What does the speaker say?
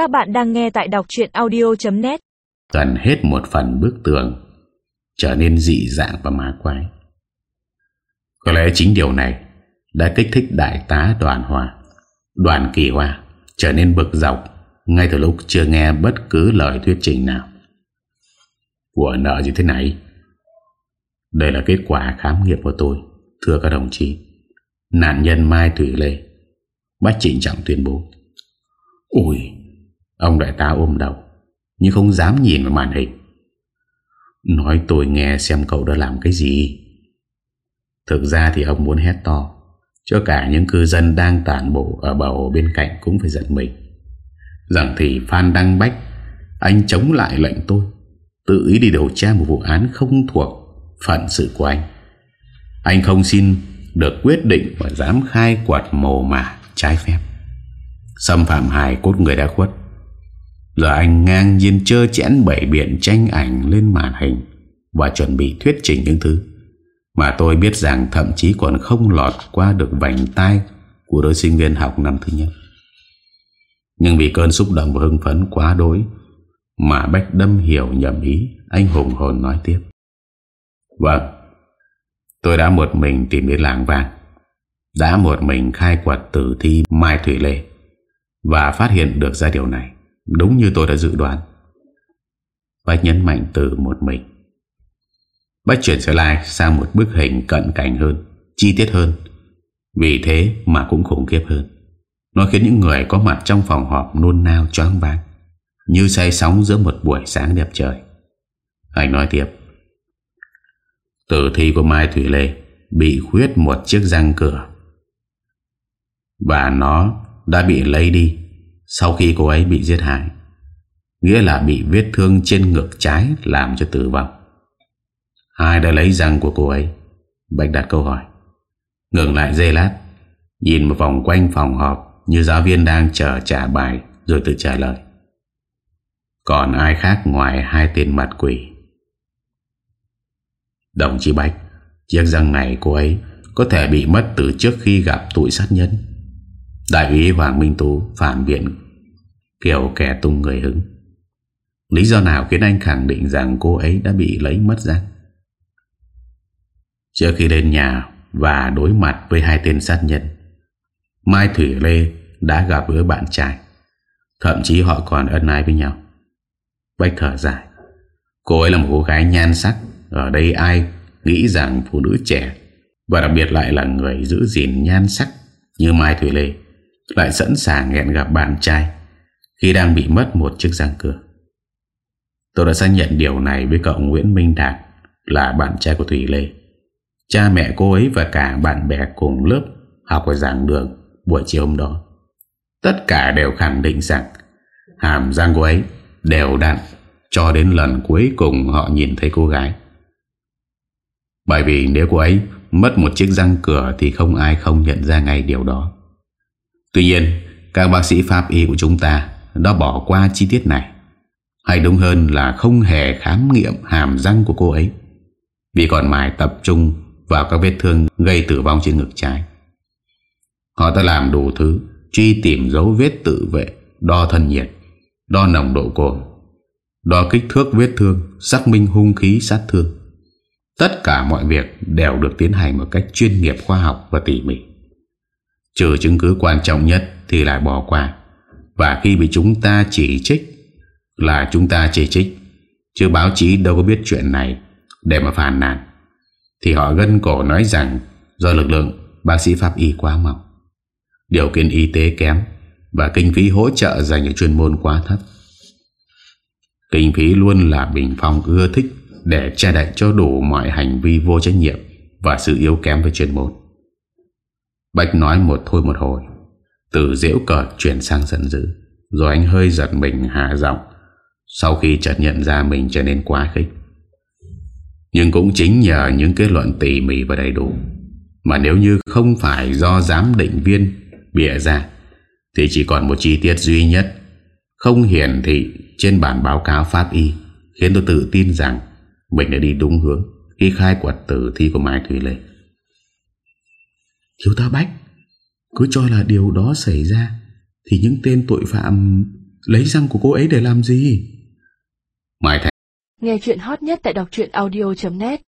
Các bạn đang nghe tại đọc chuyện audio.net Gần hết một phần bức tường, Trở nên dị dạng và má quái. Có lẽ chính điều này Đã kích thích đại tá đoàn hòa Đoàn kỳ hòa Trở nên bực dọc Ngay từ lúc chưa nghe bất cứ lời thuyết trình nào. Của nợ như thế này, Đây là kết quả khám nghiệm của tôi, Thưa các đồng chí. Nạn nhân Mai Thủy Lê Bác trịnh trọng tuyên bố. Ôi Ông đại tá ôm đầu, Nhưng không dám nhìn vào màn hình. Nói tôi nghe xem cậu đã làm cái gì. Thực ra thì ông muốn hét to, Cho cả những cư dân đang tản bộ Ở bầu bên cạnh cũng phải giận mình. Rằng thì Phan Đăng Bách, Anh chống lại lệnh tôi, Tự ý đi điều tra một vụ án không thuộc Phận sự của anh. Anh không xin được quyết định Và dám khai quật mồ mả trái phép. Xâm phạm hài cốt người đã khuất. Giờ anh ngang nhiên chơ chẽn bảy biện tranh ảnh lên màn hình Và chuẩn bị thuyết trình những thứ. Mà tôi biết rằng thậm chí còn không lọt qua được vành tay Của đôi sinh viên học năm thứ nhất. Nhưng vì cơn xúc động và hưng phấn quá đối Mà Bách Đâm hiểu nhầm ý, Anh hùng hồn nói tiếp. Vâng Tôi đã một mình tìm đến làng vàng, Đã một mình khai quật tử thi Mai Thủy Lê Và phát hiện được ra điều này. Đúng như tôi đã dự đoán. Bách nhấn mạnh từ một mình. Bách chuyển trở lại sang một bức hình cận cảnh hơn, Chi tiết hơn. Vì thế mà cũng khủng khiếp hơn. Nó khiến những người có mặt trong phòng họp nôn nao, choáng váng, Như say sóng giữa một buổi sáng đẹp trời. Anh nói tiếp. Tử thi của Mai Thủy Lê Bị khuyết một chiếc răng cửa. Và nó đã bị lấy đi. Sau khi cô ấy bị giết hại Nghĩa là bị vết thương trên ngực trái Làm cho tử vong. Ai đã lấy răng của cô ấy? Bạch đặt câu hỏi. Ngừng lại dây lát Nhìn một vòng quanh phòng họp Như giáo viên đang chờ trả bài Rồi tự trả lời. Còn ai khác ngoài hai tên mặt quỷ? Đồng chí Bạch, Chiếc răng này cô ấy Có thể bị mất từ trước khi gặp tụi sát nhân. Đại úy Hoàng Minh Tú Phản biện Kiểu kẻ tung người hứng. Lý do nào khiến anh khẳng định rằng cô ấy đã bị lấy mất răng Trước khi lên nhà Và đối mặt với hai tên sát nhân, Mai Thủy Lê Đã gặp với bạn trai. Thậm chí họ còn ân ái với nhau. Bách thở dài, Cô ấy là một cô gái nhan sắc, Ở đây ai nghĩ rằng phụ nữ trẻ Và đặc biệt lại là người giữ gìn nhan sắc Như Mai Thủy Lê? Lại sẵn sàng hẹn gặp bạn trai Khi đang bị mất một chiếc răng cửa. Tôi đã xác nhận điều này với cậu Nguyễn Minh Đạt, Là bạn trai của Thủy Lê. Cha mẹ cô ấy và cả bạn bè cùng lớp Học ở giảng đường Buổi chiều hôm đó. Tất cả đều khẳng định rằng Hàm răng cô ấy đều đặn Cho đến lần cuối cùng họ nhìn thấy cô gái. Bởi vì nếu cô ấy Mất một chiếc răng cửa Thì không ai không nhận ra ngay điều đó. Tuy nhiên Các bác sĩ pháp y của chúng ta Đã bỏ qua chi tiết này Hay đúng hơn là không hề khám nghiệm hàm răng của cô ấy Vì còn mài tập trung vào các vết thương gây tử vong trên ngực trái. Họ đã làm đủ thứ truy tìm dấu vết tự vệ, đo thân nhiệt, đo nồng độ cồn, đo kích thước vết thương, xác minh hung khí sát thương. Tất cả mọi việc đều được tiến hành một cách chuyên nghiệp khoa học và tỉ mỉ. Trừ chứng cứ quan trọng nhất thì lại bỏ qua. Và khi bị chúng ta chỉ trích là chúng ta chỉ trích, chứ báo chí đâu có biết chuyện này để mà phản nàn. Thì họ gân cổ nói rằng Do lực lượng bác sĩ pháp y quá mỏng Điều kiện y tế kém Và kinh phí hỗ trợ dành cho chuyên môn quá thấp Kinh phí luôn là Bình Phong ưa thích Để che đậy cho đủ mọi hành vi vô trách nhiệm Và sự yếu kém với chuyên môn Bách nói một thôi một hồi. Từ dễu cợt chuyển sang giận dữ. Rồi anh hơi giật mình hạ giọng. Sau khi chợt nhận ra mình trở nên quá khích. Nhưng cũng chính nhờ những kết luận tỉ mỉ và đầy đủ. Mà nếu như không phải do giám định viên bịa ra, Thì chỉ còn một chi tiết duy nhất. Không hiển thị trên bản báo cáo pháp y, Khiến tôi tự tin rằng Mình đã đi đúng hướng Khi khai quật tử thi của Mai Thủy Lê Thiếu tá Bách Cứ cho là điều đó xảy ra Thì những tên tội phạm Lấy răng của cô ấy để làm gì? Mai Thành Nghe chuyện hot nhất tại đọc audio.net